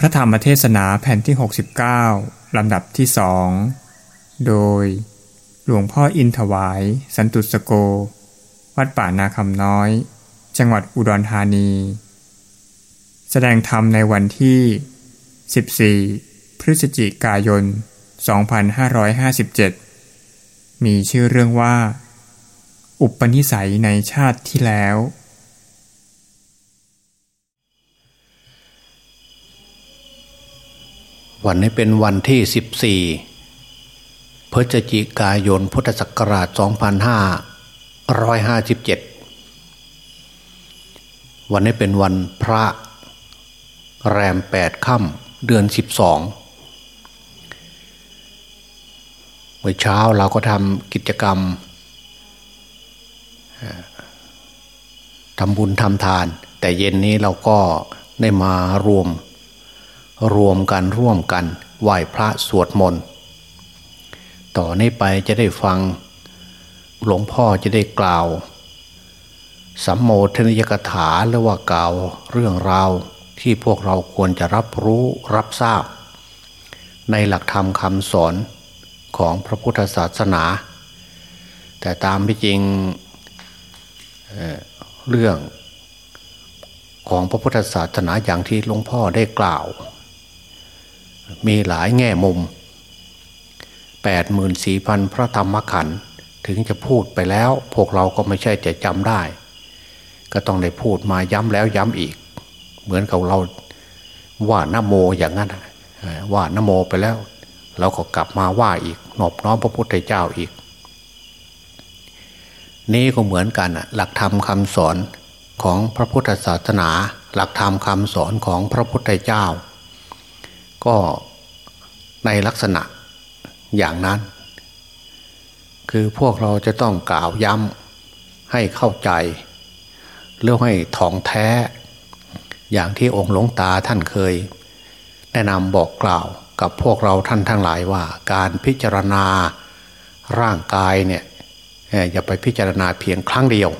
พระธรรมเทศนาแผ่นที่ 69 ลำดับที่สองโดย หลวงพ่ออินถวาย สันตุสโก วัดป่านาคำน้อย จังหวัดอุดรธานี แสดงธรรมในวันที่ 14 พฤศจิกายน 2557 มีชื่อเรื่องว่า อุปนิสัยในชาติที่แล้ว วันนี้เป็นวันที่ 14 พฤศจิกายนพุทธศักราช 2557 วันนี้เป็นวันพระแรมแปดค่ำเดือน 12 เมื่อเช้าเราก็ทำกิจกรรมทำบุญทำทาน แต่เย็นนี้เราก็ได้มารวม รวมกันร่วมกันไหว้พระสวดมนต์ต่อนนี้ไปจะได้ฟัง หลวงพ่อจะได้กล่าว สัมโมทนิยกถาหรือว่ากล่าวเรื่องราวที่พวกเราควรจะรับรู้รับทราบ ในหลักธรรมคำสอนของพระพุทธศาสนา แต่ตามที่จริงเเรื่องของพระพุทธศาสนาอย่างที่หลวงพ่อได้กล่าว มีหลายแง่มุมแปดหมื่นสี่พันพระธรรมขันธ์ถึงจะพูดไปแล้ว พวกเราก็ไม่ใช่จะจำได้ ก็ต้องได้พูดมาย้ำแล้วย้ำอีก เหมือนกับเราว่านโมอย่างนั้นว่านโมไปแล้ว เราก็กลับมาว่าอีกนอบน้อมพระพุทธเจ้าอีก นี่ก็เหมือนกันหลักธรรมคำสอนของพระพุทธศาสนา หลักธรรมคำสอนของพระพุทธเจ้า ก็ในลักษณะอย่างนั้น คือพวกเราจะต้องกล่าวย้ำให้เข้าใจเรื่องให้ท่องแท้ อย่างที่องค์หลวงตาท่านเคย แนะนำบอกกล่าวกับพวกเราท่านทั้งหลายว่า การพิจารณาร่างกายเนี่ยอย่าไปพิจารณาเพียงครั้งเดียว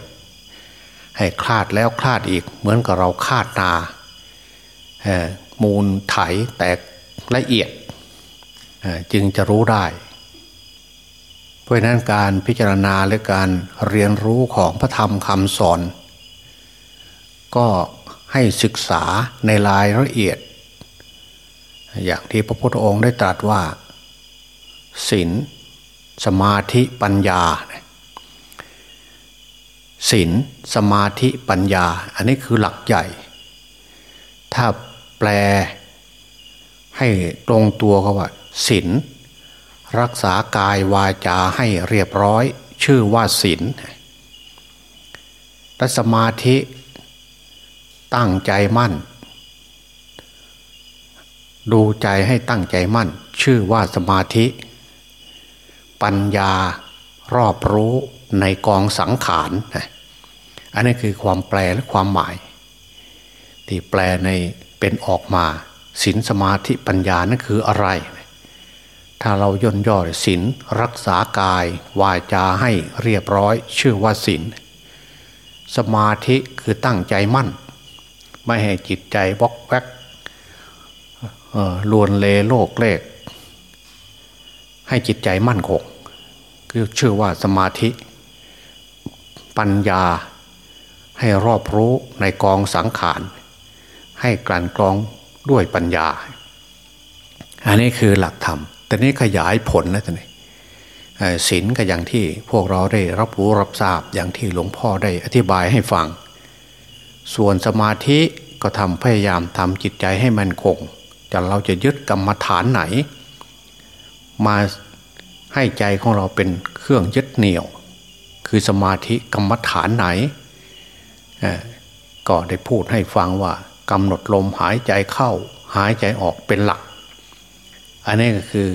ให้คลาดแล้วคลาดอีกเหมือนกับเราคาดนา มูลไถแตกละเอียดจึงจะรู้ได้ เพราะนั้นการพิจารณาและการเรียนรู้ของพระธรรมคำสอน ก็ให้ศึกษาในรายละเอียด อย่างที่พระพุทธองค์ได้ตรัสว่าศีลสมาธิปัญญาศีลสมาธิปัญญา อันนี้คือหลักใหญ่ ถ้า แปล ให้ตรงตัวเขาว่าศีลรักษากายวาจาให้เรียบร้อย ชื่อว่าศีลและสมาธิตั้งใจมั่น ดูใจให้ตั้งใจมั่น ชื่อว่าสมาธิ ปัญญารอบรู้ในกองสังขารอันนี้คือความแปลและความหมาย ที่แปลใน เป็นออกมาศีลสมาธิปัญญานั่นคืออะไร ถ้าเราย่นย่อศีลรักษากายวาจาให้เรียบร้อย ชื่อว่าศีลสมาธิคือตั้งใจมั่น ไม่ให้จิตใจบกแวกลวนเลโลกเลก ให้จิตใจมั่นคงคือชื่อว่าสมาธิ ปัญญาให้รอบรู้ในกองสังขาร ให้กลั่นกรองด้วยปัญญา อันนี้คือหลักธรรม แต่นี้ขยายผลแล้วท่านศีลก็อย่างที่พวกเราได้รับรู้รับทราบอย่างที่หลวงพ่อได้อธิบายให้ฟัง ส่วนสมาธิก็ทำพยายามทำจิตใจให้มันคงจะเราจะยึดกรรมฐานไหน มาให้ใจของเราเป็นเครื่องยึดเหนี่ยว คือสมาธิกรรมฐานไหนก็ได้พูดให้ฟังว่า กำหนดลมหายใจเข้า หายใจออกเป็นหลัก อันนี้ก็คือ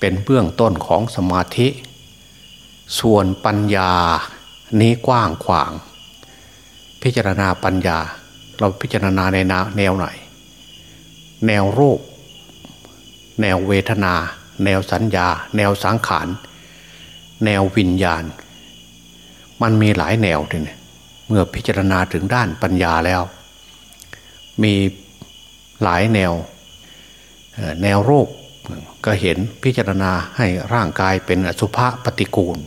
เป็นเบื้องต้นของสมาธิ ส่วนปัญญานี้กว้างขวาง พิจารณาปัญญา เราพิจารณาในแนวไหน แนวรูป แนวเวทนา แนวสัญญา แนวสังขาร แนววิญญาณ มันมีหลายแนวทีนี้เมื่อพิจารณาถึงด้านปัญญาแล้ว มีหลายแนว แนวรูปก็เห็นพิจารณาให้ร่างกายเป็นอสุภะปฏิกูล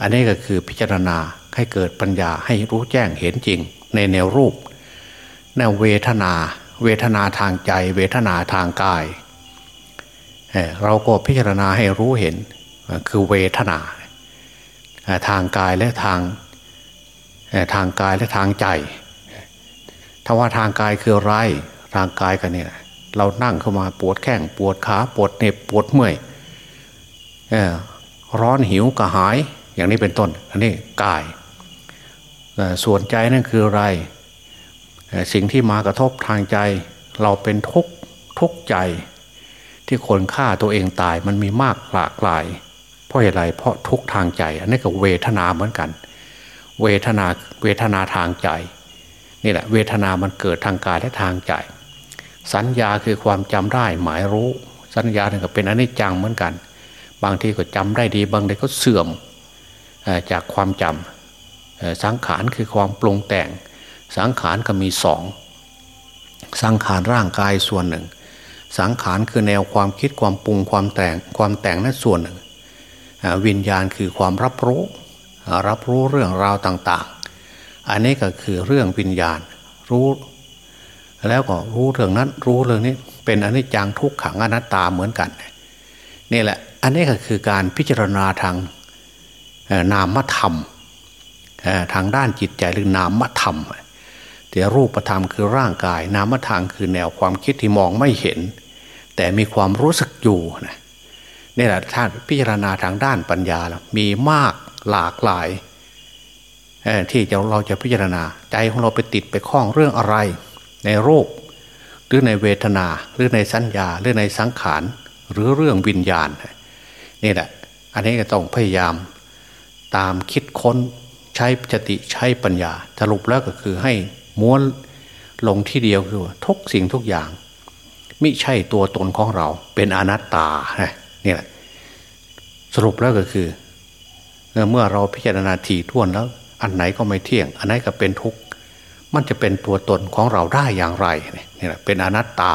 อันนี้ก็คือพิจารณาให้เกิดปัญญาให้รู้แจ้งเห็นจริง ในแนวรูป แนวเวทนา เวทนาทางใจ เวทนาทางกาย เราก็พิจารณาให้รู้เห็นคือเวทนา ทางกายและทางทางกายและทางใจ ถ้าว่าทางกายคืออะไร ทางกายกันเนี่ยเรานั่งเข้ามาปวดแข้งปวดขาปวดเน็บปวดเมื่อยร้อนหิวกระหายอย่างนี้เป็นต้น อันนี้กายส่วนใจนั่นคืออะไร สิ่งที่มากระทบทางใจ เราเป็นทุกทุกใจ ที่คนฆ่าตัวเองตายมันมีมากหลากหลาย เพราะอะไรเพราะทุกทางใจ อันนี้ก็เวทนาเหมือนกัน เวทนาเวทนาทางใจ นี่แหละเวทนามันเกิดทางกายและทางใจ สัญญาคือความจำได้หมายรู้ สัญญาเนี่ยก็เป็นอนิจจังเหมือนกัน บางทีก็จำได้ดี บางทีก็เสื่อมจากความจำสังขารคือความปรุงแต่ง สังขารก็มีสองสังขารร่างกายส่วนหนึ่ง สังขารคือแนวความคิดความปรุงความแต่งความแต่งนั้นส่วนหนึ่งวิญญาณคือความรับรู้ รับรู้เรื่องราวต่าง อันนี้ก็คือเรื่องวิญญาณ รู้ แล้วก็รู้เรื่องนั้น รู้เรื่องนี้ เป็นอนิจจังทุกขังอนัตตาเหมือนกันนี่แหละ อันนี้ก็คือการพิจารณาทางนามธรรมทางด้านจิตใจหรือนามธรรมแต่รูปธรรมคือร่างกาย นามธรรมคือแนวความคิดที่มองไม่เห็น แต่มีความรู้สึกอยู่นะนี่แหละท่านพิจารณาทางด้านปัญญา มีมากหลากหลาย ที่เราจะพิจารณา ใจของเราไปติดไปคล้องเรื่องอะไร ในโรคหรือในเวทนาหรือในสัญญา หรือในสังขารหรือเรื่องวิญญาณนี่แหละ อันนี้ก็ต้องพยายามตามคิดค้นใช้สติใช้ปัญญาสรุปแล้วก็คือให้ม้วนลงที่เดียวคือทุกสิ่งทุกอย่างไม่ใช่ตัวตนของเรา เป็นอนัตตาเนี่แหละสรุปแล้วก็คือ เมื่อเราพิจารณาถี่ถ้วนแล้ว อันไหนก็ไม่เที่ยง อันไหนก็เป็นทุกข์มันจะเป็นตัวตนของเราได้อย่างไรนี่แหละเป็นอนัตตา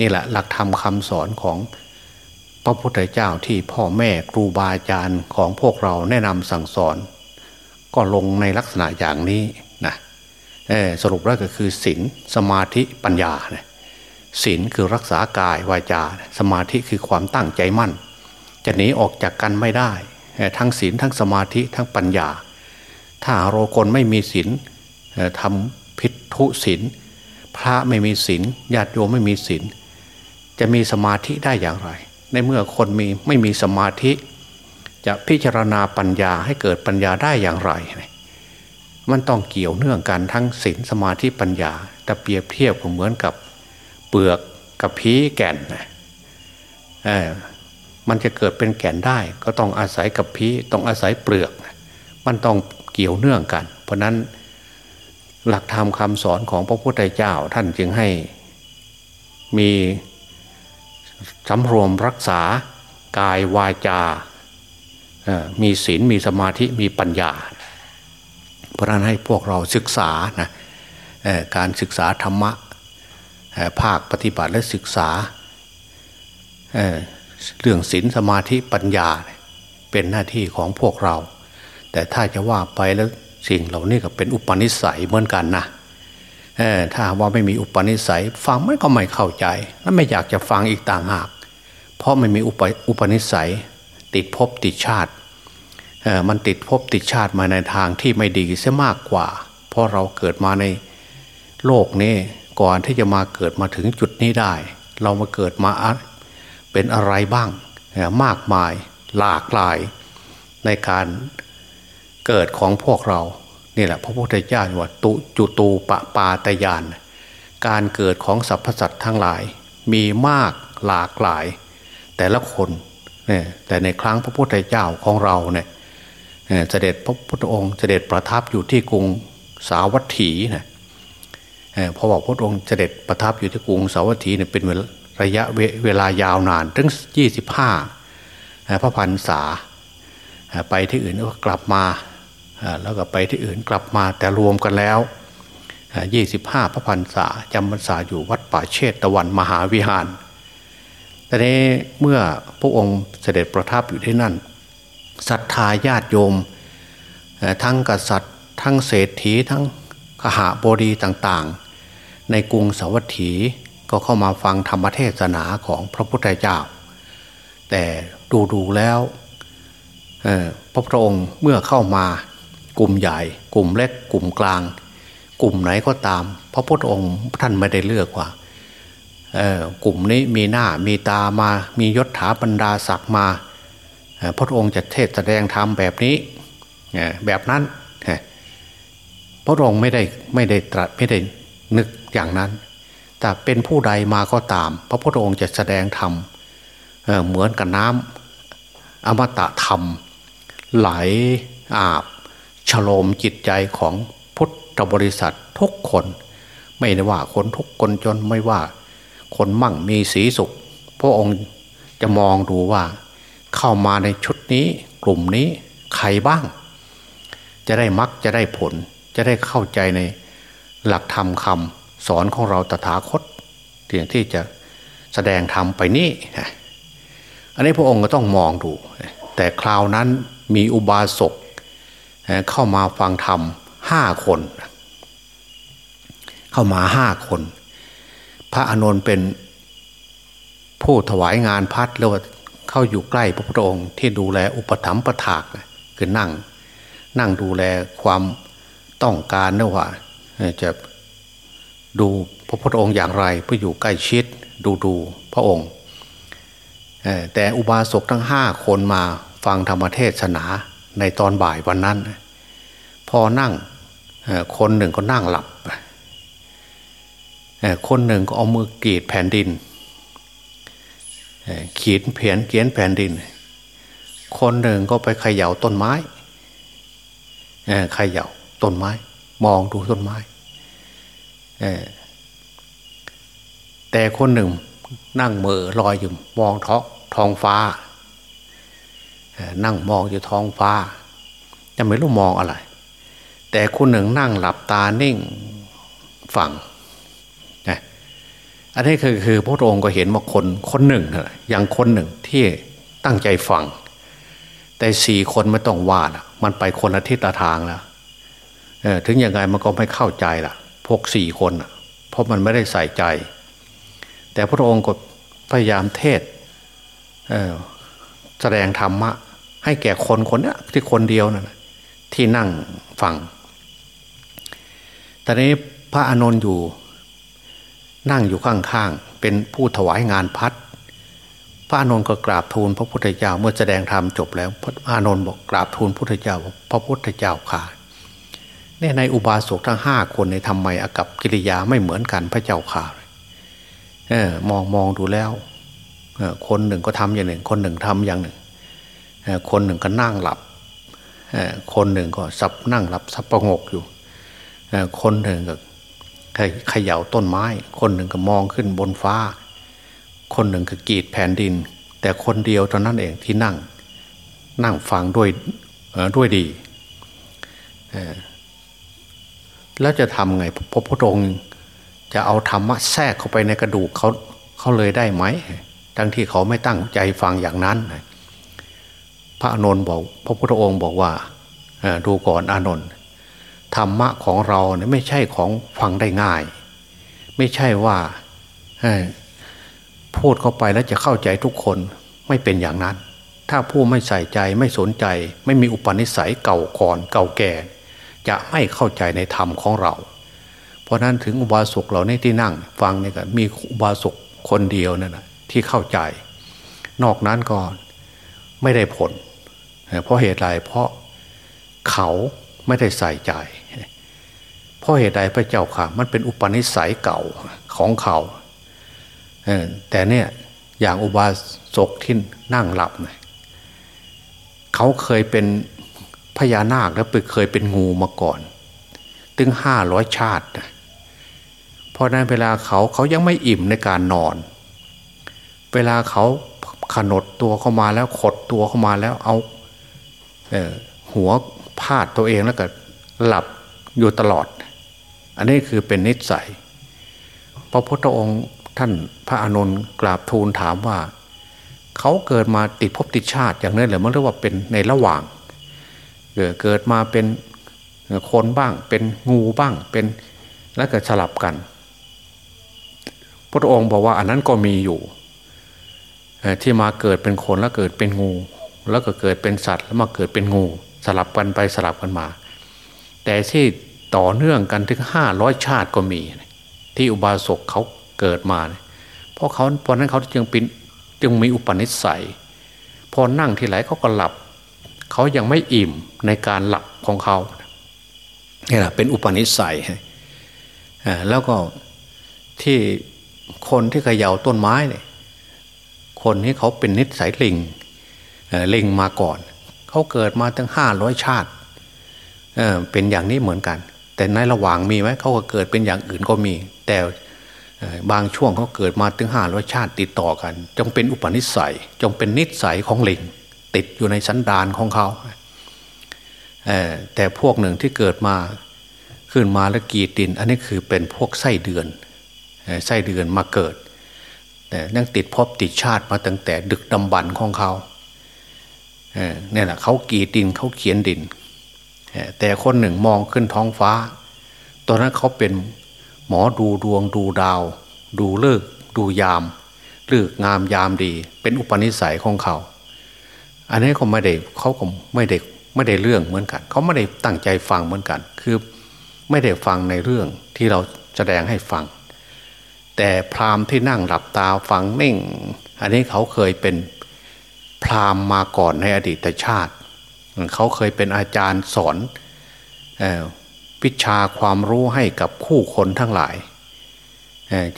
นี่แหละหลักธรรมคาสอนของพระพุทธเจ้าที่พ่อแม่ครูบาอาจารย์ของพวกเราแนะนำสั่งสอน ก็ลงในลักษณะอย่างนี้นะสรุปแล้วก็คือศีลสมาธิปัญญาศีลคือรักษากายวาจา สมาธิคือความตั้งใจมั่น จะหนีออกจากกันไม่ได้ ทั้งศีลทั้งสมาธิทั้งปัญญา ถ้าเรคนไม่มีศีลทำพิทุศีลพระไม่มีศีลญาติโยมไม่มีศีลจะมีสมาธิได้อย่างไร ในเมื่อคนมีไม่มีสมาธิ จะพิจารณาปัญญาให้เกิดปัญญาได้อย่างไร มันต้องเกี่ยวเนื่องกันทั้งศีลสมาธิปัญญาแต่เปรียบเทียบก็เหมือนกับเปลือกกับพีแก่นมันจะเกิดเป็นแก่นได้ ก็ต้องอาศัยกับพีต้องอาศัยเปลือก มันต้อง เกี่ยวเนื่องกัน เพราะนั้นหลักธรรมคำสอนของพระพุทธเจ้าท่านจึงให้มีสำรวมรักษากายวาจา มีศีลมีสมาธิมีปัญญา เพราะนั้นให้พวกเราศึกษานะการศึกษาธรรมะภาคปฏิบัติและศึกษาเรื่องศีลสมาธิปัญญา เป็นหน้าที่ของพวกเรา แต่ถ้าจะว่าไปแล้วสิ่งเหล่านี้ก็เป็นอุปนิสัยเหมือนกันนะถ้าว่าไม่มีอุปนิสัย ฟังมันก็ไม่เข้าใจ และไม่อยากจะฟังอีกต่างหาก เพราะไม่มีอุปอุปนิสัย ติดภพติดชาติมันติดภพติดชาติมาในทางที่ไม่ดีเสียมากกว่า เพราะเราเกิดมาในโลกนี้ก่อนที่จะมาเกิดมาถึงจุดนี้ได้ เรามาเกิดมาเป็นอะไรบ้างมากมายหลากหลายในการ เกิดของพวกเรานี่แหละพระพุทธเจ้าว่าตุจุตูปปาตยาน การเกิดของสรรพสัตว์ทั้งหลาย มีมากหลากหลาย แต่ละคนเนี่ยแต่ในครั้งพระพุทธเจ้าของเราเนี่ยเสด็จพระพุทธองค์เสด็จประทับอยู่ที่กรุงสาวัตถีนะพอบอกพระองค์เสด็จประทับอยู่ที่กรุงสาวัตถีเนี่ยเป็นระยะเวลายาวนานถึงยี่สิบห้าพระพันษาไปที่อื่นก็กลับมา แล้วก็ไปที่อื่นกลับมาแต่รวมกันแล้วยี่สิบห้าพระพันษาจำพรรษาอยู่วัดป่าเชตตะวันมหาวิหารแต่นี้เมื่อพระองค์เสด็จประทับอยู่ที่นั่นศรัทธาญาติโยม ทั้งกษัตริย์ ทั้งเศรษฐีทั้งขหาบดีต่างๆ ในกรุงสวัตถีก็เข้ามาฟังธรรมเทศนาของพระพุทธเจ้า แต่ดูดูแล้วพระพุทธองค์เมื่อเข้ามา กลุ่มใหญ่ กลุ่มเล็กกลุ่มกลาง กลุ่มไหนก็ตาม พระพุทธองค์ท่านไม่ได้เลือกว่ากลุ่มนี้มีหน้ามีตามามียศถาบรรดาศักดิ์มาพระองค์จะเทศแสดงธรรมแบบนี้แบบนั้นพระองค์ไม่ได้ไม่ได้ตรัสไม่ได้นึกอย่างนั้น แต่เป็นผู้ใดมาก็ตาม พระพุทธองค์จะแสดงธรรมเหมือนกับน้ำอมตะธรรม ไหลอาบ ฉโลมจิตใจของพุทธบริษัททุกคน ไม่ได้ว่าคนทุกคนจนไม่ว่า คนมั่งมีสีสุข พระองค์จะมองดูว่า เข้ามาในชุดนี้กลุ่มนี้ใครบ้าง จะได้มักจะได้ผล จะได้เข้าใจในหลักธรรมคำสอนของเราตถาคตเพียงที่จะแสดงธรรมไปนี่อันนี้พระองค์ก็ต้องมองดู แต่คราวนั้นมีอุบาสก เข้ามาฟังธรรมห้าคน เข้ามาห้าคน พระอานนท์เป็นผู้ถวายงานพัดแล้วเข้าอยู่ใกล้พระพุทธองค์ที่ดูแลอุปถัมภ์ประถากคือนั่ง นั่งดูแลความต้องการนะว่าจะดูพระพุทธองค์อย่างไรเพื่ออยู่ใกล้ชิดดูดูพระองค์แต่อุบาสกทั้งห้าคนมาฟังธรรมเทศนา ในตอนบ่ายวันนั้น พอนั่งคนหนึ่งก็นั่งหลับคนหนึ่งก็เอามือกรีดแผ่นดินขีดเพียนเขียนแผ่นดิน คนหนึ่งก็ไปเขย่าต้นไม้เขย่าต้นไม้ มองดูต้นไม้แต่คนหนึ่งนั่งเมือลอยอยู่มองท้องท้องฟ้า นั่งมองอยู่ท้องฟ้า จะไม่รู้มองอะไร แต่คนหนึ่งนั่งหลับตานิ่งฝังนะอันนี้คือคือพระองค์ก็เห็นว่าคนคนหนึ่งอย่างคนหนึ่งที่ตั้งใจฟัง แต่สี่คนไม่ต้องว่าละมันไปคนละทิศทางแล้วถึงยังไงมันก็ไม่เข้าใจล่ะ พวกสี่คนเพราะมันไม่ได้ใส่ใจ แต่พระองค์ก็พยายามเทศแสดงธรรมะ ให้แก่คนคนนี้ที่คนเดียวนะ่ะที่นั่งฟังตอนนี้พระอานนท์อยู่ นั่งอยู่ข้างๆเป็นผู้ถวายงานพัดพระอานนท์ก็กราบทูลพระพุทธเจ้าเมื่อแสดงธรรมจบแล้ว พระอานนท์บอกกราบทูลพระพุทธเจ้า พระพุทธเจ้าข่าเนี่ยในอุบาสกทั้งห้าคนในทำไมอากับกิริยาไม่เหมือนกันพระเจ้าข่าเออมองมองดูแล้วเอคนหนึ่งก็ทำอย่างหนึ่ง คนหนึ่งทำอย่างหนึ่ง คนหนึ่งก็นั่งหลับคนหนึ่งก็สับนั่งหลับสับประงกอยู่คนหนึ่งก็เขย่าต้นไม้ คนหนึ่งก็มองขึ้นบนฟ้า คนหนึ่งก็กรีดแผ่นดิน แต่คนเดียวเท่านั้นเองที่นั่ง นั่งฟังด้วยด้วยดี แล้วจะทำไงพระพุทธองค์จะเอาธรรมะแทรกเข้าไปในกระดูกเขาเขาเลยได้ไหมทั้งที่เขาไม่ตั้งใจฟังอย่างนั้น พระอนนท์บอก พระพุทธองค์บอกว่าดูก่อนอานนท์ธรรมะของเราเนี่ยไม่ใช่ของฟังได้ง่าย ไม่ใช่ว่าพูดเข้าไปแล้วจะเข้าใจทุกคนไม่เป็นอย่างนั้น ถ้าผู้ไม่ใส่ใจไม่สนใจ ไม่มีอุปนิสัยเก่าก่อนเก่าแก่ จะไม่เข้าใจในธรรมของเรา เพราะนั้นถึงอุบาสกเหล่านี้ที่นั่ง ฟังเนี่ยก็มีอุบาสกคนเดียวนั่นแหะที่เข้าใจ นอกนั้นก็ไม่ได้ผล เพราะเหตุไรเพราะเขาไม่ได้ใส่ใจ เพราะเหตุใดพระเจ้าค่ะ มันเป็นอุปนิสัยเก่าของเขาแต่เนี่ยอย่างอุบาสกที่นั่งหลับเนี่ยเขาเคยเป็นพญานาคแล้วไปเคยเป็นงูมาก่อน ถึงห้าร้อยชาติเพราะนั้นเวลาเขาเขายังไม่อิ่มในการนอน เวลาเขาขนดตัวเข้ามาแล้วขดตัวเข้ามาแล้วเอา หัวพาดตัวเองแล้วก็หลับอยู่ตลอด อันนี้คือเป็นนิสัย พระพุทธองค์ท่านพระอานนท์กราบทูลถามว่า เขาเกิดมาติดภพติดชาติอย่างนั้นเหรือมันเรียกว่าเป็นในระหว่างเกิดมาเป็นคนบ้าง เป็นงูบ้างเป็นแล้วก็สลับกัน พระองค์บอกว่าอันนั้นก็มีอยู่ที่มาเกิดเป็นคนแล้วเกิดเป็นงู แล้วก็เกิดเป็นสัตว์แล้วมาเกิดเป็นงู สลับกันไปสลับกันมา แต่ที่ต่อเนื่องกันถึงห้าร้อยชาติก็มี ที่อุบาสกเขาเกิดมา เพราะเขาเพราะนั้นเขาจึงเป็นจึงมีอุปนิสัย พอนั่งที่ไรเขาก็หลับ เขายังไม่อิ่มในการหลับของเขานี่แหละเป็นอุปนิสัยแล้วก็ที่คนที่เขย่าต้นไม้เนี่ยคนที่เขาเป็นนิสัยลิง เลิงมาก่อน เขาเกิดมาตั้งห้าร้อยชาติเเป็นอย่างนี้เหมือนกัน แต่ในระหว่างมีไหมเขาก็เกิดเป็นอย่างอื่นก็มี แต่บางช่วงเขาเกิดมาถึงห้าร้อยชาติติดต่อกัน จงเป็นอุปนิสัย จงเป็นนิสัยของลิงติดอยู่ในสันดานของเขาแต่พวกหนึ่งที่เกิดมาขึ้นมาแล้วกีดิน อันนี้คือเป็นพวกไส้เดือนไส้เดือนมาเกิด แต่นั่งติดพบติดชาติมาตั้งแต่ดึกดำบรรของเขา เนี่ยแหละเขากีดินเขาเขียนดิน แต่คนหนึ่งมองขึ้นท้องฟ้า ตอนนั้นเขาเป็นหมอดูดวงดูดาว ดูเลิกดูยามเลือกงามยามดี เป็นอุปนิสัยของเขา อันนี้เขาไม่ได้เขาก็ไม่ได้ไม่ได้เรื่องเหมือนกัน เขาไม่ได้ตั้งใจฟังเหมือนกัน คือไม่ได้ฟังในเรื่องที่เราแสดงให้ฟัง แต่พราหมณ์ที่นั่งหลับตาฟังนิ่ง อันนี้เขาเคยเป็น พราหมณ์มาก่อนในอดีตชาติ เขาเคยเป็นอาจารย์สอนวิชาความรู้ให้กับคู่คนทั้งหลาย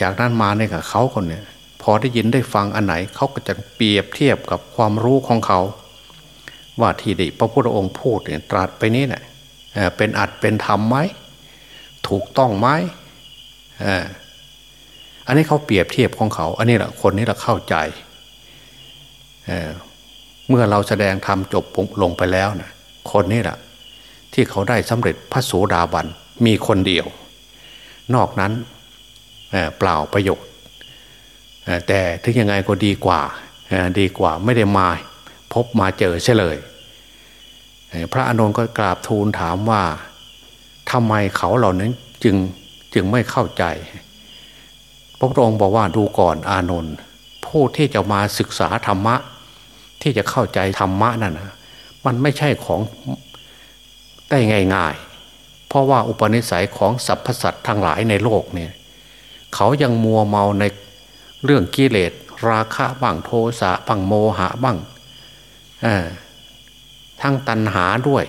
จากนั้นมาเนี่ยเขาคนเนี่ยพอได้ยินได้ฟังอันไหนเขาก็จะเปรียบเทียบกับความรู้ของเขา ว่าที่ดิพระพุทธองค์พูดเนี่ยตรัสไปนี้เนะ่ยเป็นอัดเป็นธรรมไหมถูกต้องไหมอันนี้เขาเปรียบเทียบของเขา อันนี้แหละคนนี้เราเข้าใจ เมื่อเราแสดงธรรมจบลงไปแล้วนะคนนี้แหละที่เขาได้สำเร็จพระโสดาบันมีคนเดียว นอกนั้นเปล่าประโยชน์แต่ถึงยังไงก็ดีกว่าดีกว่าไม่ได้มา พบมาเจอเฉลย พระอนุนก็กราบทูลถามว่าทำไมเขาเหล่านั้นจึงจึงไม่เข้าใจ พระองค์บอกว่าดูก่อนอานนท์ผู้ที่จะมาศึกษาธรรมะ ที่จะเข้าใจธรรมะนั่นนะมันไม่ใช่ของได้ง่าย ๆ เพราะว่าอุปนิสัยของสรรพสัตว์ทั้งหลายในโลกเนี่ยเขายังมัวเมาในเรื่องกิเลสราคะบ้างโทสะบ้างโมหะบ้างทั้งตัณหาด้วย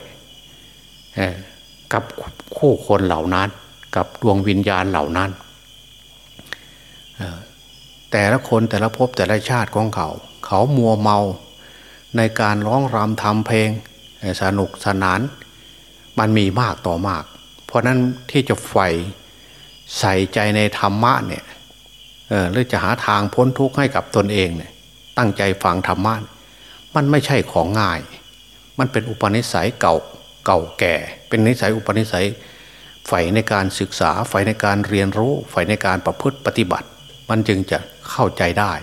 กับคู่คนเหล่านั้น กับดวงวิญญาณเหล่านั้นแต่ละคนแต่ละภพแต่ละชาติของเขา เขามัวเมา ในการร้องรำทำเพลงสนุกสนาน มันมีมากต่อมาก เพราะนั้นที่จะใฝ่ใส่ใจในธรรมะเนี่ยหรือจะหาทางพ้นทุกข์ให้กับตนเองเนี่ยตั้งใจฟังธรรมะมันไม่ใช่ของง่าย มันเป็นอุปนิสัยเก่าเก่าแก่ เป็นนิสัยอุปนิสัยใฝ่ในการศึกษาใฝ่ในการเรียนรู้ใฝ่ในการประพฤติปฏิบัติ มันจึงจะเข้าใจได้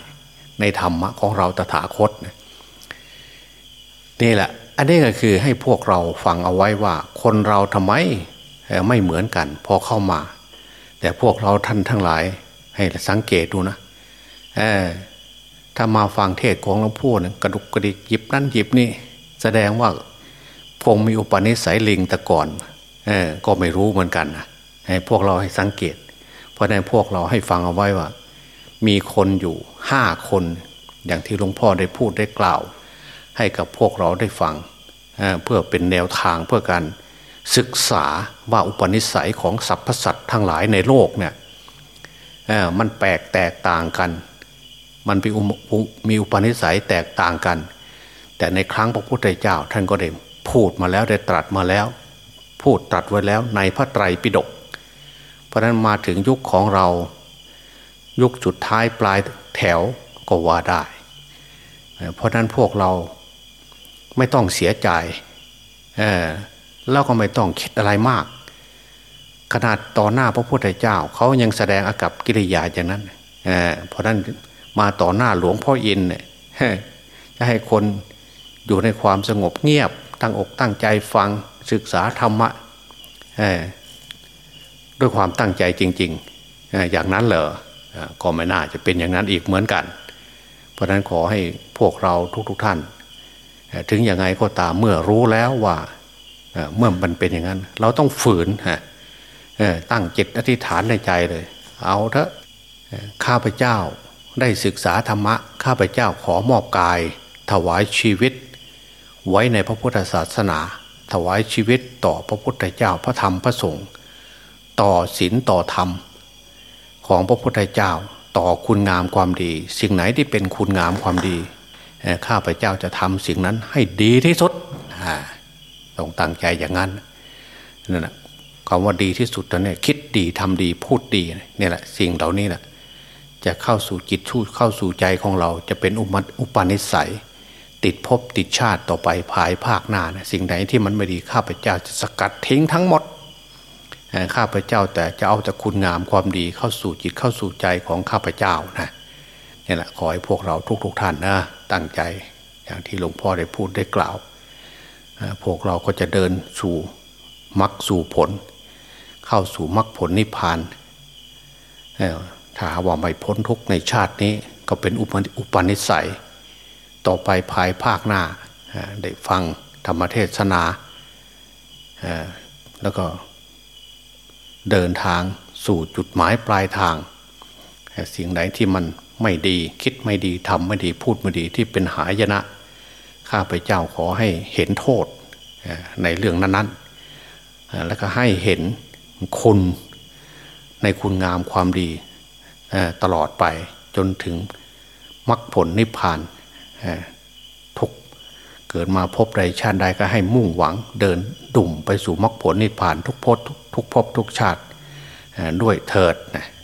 ในธรรมะของเราตถาคตนี่ นี่แหละ อันนี้ก็คือให้พวกเราฟังเอาไว้ว่า คนเราทำไมไม่เหมือนกัน พอเข้ามา แต่พวกเราท่านทั้งหลาย ให้สังเกตดูนะถ้ามาฟังเทศของหลวงพ่อกระดุกกระดิกหยิบนั่นหยิบนี่ แสดงว่าคงมีอุปนิสัยลิงแต่ก่อนอก็ไม่รู้เหมือนกันนะให้พวกเราให้สังเกต เพราะในพวกเราให้ฟังเอาไว้ว่า มีคนอยู่ห้าคน อย่างที่หลวงพ่อได้พูดได้กล่าว ให้กับพวกเราได้ฟังเพื่อเป็นแนวทางเพื่อการศึกษาว่าอุปนิสัยของสรรพสัตว์ทั้งหลายในโลกเนี่ยมันแปลกแตกต่างกัน มันมีอุปนิสัยแตกต่างกัน แต่ในครั้งพระพุทธเจ้าท่านก็ได้พูดมาแล้วได้ตรัสมาแล้ว พูดตรัสไว้แล้วในพระไตรปิฎกเพราะนั้นมาถึงยุคของเรา ยุคจุดท้ายปลายแถวก็ว่าได้ เพราะนั้นพวกเรา ไม่ต้องเสียใจเออแล้วก็ไม่ต้องคิดอะไรมาก ขนาดต่อหน้าพระพุทธเจ้า เขายังแสดงอากับกิริยาอย่างนั้นเออเพราะนั้นมาต่อหน้าหลวงพ่ออินเนี่ยจะให้คนอยู่ในความสงบเงียบ ตั้งอกตั้งใจฟังศึกษาธรรมะด้วยความตั้งใจจริง ๆ อย่างนั้นเหรอก็ไม่น่าจะเป็นอย่างนั้นอีกเหมือนกัน เพราะนั้นขอให้พวกเราทุกๆทท่าน ถึงยังไงก็ตามเมื่อรู้แล้วว่าเมื่อมันเป็นอย่างนั้น เราต้องฝืนฮะตั้งจิตอธิษฐานในใจเลย เอาเถอะข้าพเจ้าได้ศึกษาธรรมะ ข้าพเจ้าขอมอบกาย ถวายชีวิต ไว้ในพระพุทธศาสนา ถวายชีวิตต่อพระพุทธเจ้าพระธรรมพระสงฆ์ต่อศีลต่อธรรม ของพระพุทธเจ้าต่อคุณงามความดี สิ่งไหนที่เป็นคุณงามความดี ข้าพเจ้าจะทำสิ่งนั้นให้ดีที่สุดต้องตั้งใจอย่างนั้นนั่นแหละคำว่าดีที่สุดนั่นเนี่ยคิดดีทำดีพูดดีนี่แหละสิ่งเหล่านี้แหละจะเข้าสู่จิตชูเข้าสู่ใจของเราจะเป็นอุปนิสัย ติดภพติดชาติต่อไปภายภาคหน้านะสิ่งไหนที่มันไม่ดีข้าพเจ้าจะสกัดทิ้งทั้งหมดข้าพเจ้าแต่จะเอาแต่คุณงามความดีเข้าสู่จิตเข้าสู่ใจของข้าพเจ้านะนี่แหละขอให้พวกเราทุกๆทท่านนะ ตั้งใจ อย่างที่หลวงพ่อได้พูดได้กล่าว พวกเราก็จะเดินสู่มรรคสู่ผล เข้าสู่มรรคผลนิพพานถ้าว่าไม่พ้นทุกในชาตินี้ก็เป็นอุปนิสัย ต่อไปภายภาคหน้าได้ฟังธรรมเทศนาแล้วก็เดินทางสู่จุดหมายปลายทาง สิ่งไหนที่มัน ไม่ดี คิดไม่ดีทำไม่ดีพูดไม่ดีที่เป็นหายนะ ข้าพเจ้าขอให้เห็นโทษในเรื่องนั้นๆ แล้วก็ให้เห็นคุณในคุณงามความดีตลอดไปจนถึงมรรคผลนิพพานทุกเกิดมาพบใดชาติใดก็ให้มุ่งหวังเดินดุ่มไปสู่มรรคผลนิพพานทุกพบทุกพบทุกชาติด้วยเถิด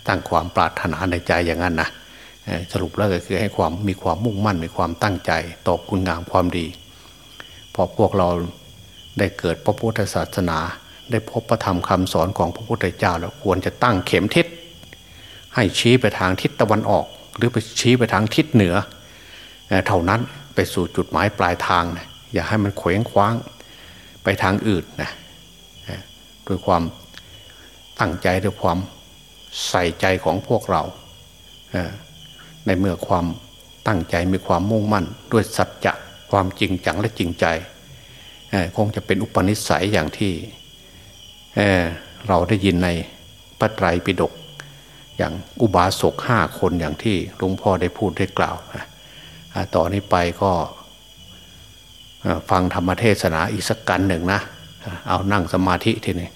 ตั้งความปรารถนาในใจอย่างนั้นนะ สรุปแล้วก็คือให้ความมีความมุ่งมั่นมีความตั้งใจต่อคุณงามความดี พอพวกเราได้เกิดพระพุทธศาสนา ได้พบพระธรรมคำสอนของพระพุทธเจ้าแล้วควรจะตั้งเข็มทิศให้ชี้ไปทางทิศตะวันออก หรือไปชี้ไปทางทิศเหนือ เท่านั้นไปสู่จุดหมายปลายทางนะอย่าให้มันเคว้งคว้างไปทางอื่นนะด้วยความตั้งใจด้วยความใส่ใจของพวกเรา ในเมื่อความตั้งใจมีความมุ่งมั่น ด้วยสัจจะความจริงจังและจริงใจคงจะเป็นอุปนิสัยอย่างที่เเราได้ยินในพระไตรปิฎกอย่างอุบาสกห้าคนอย่างที่หลวงพ่อได้พูดได้กล่าวต่อนนี้ไปก็ฟังธรรมเทศนาอีกสักกันหนึ่งนะ เอานั่งสมาธิทีนี้